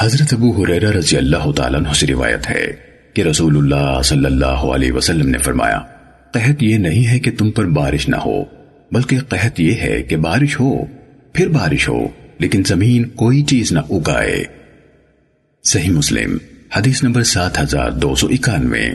حضرت ابو حریرہ رضی اللہ تعالیٰ عنہ سے روایت ہے کہ رسول اللہ صلی اللہ علیہ وسلم نے فرمایا، قحط یہ نہیں ہے کہ تم پر بارش نہ ہو، بلکہ قحط یہ ہے کہ بارش ہو، پھر بارش ہو، لیکن زمین کوئی چیز نہ اگائے۔ صحیح مسلم، حدیث نمبر سات ہزار دو سو اکانوے۔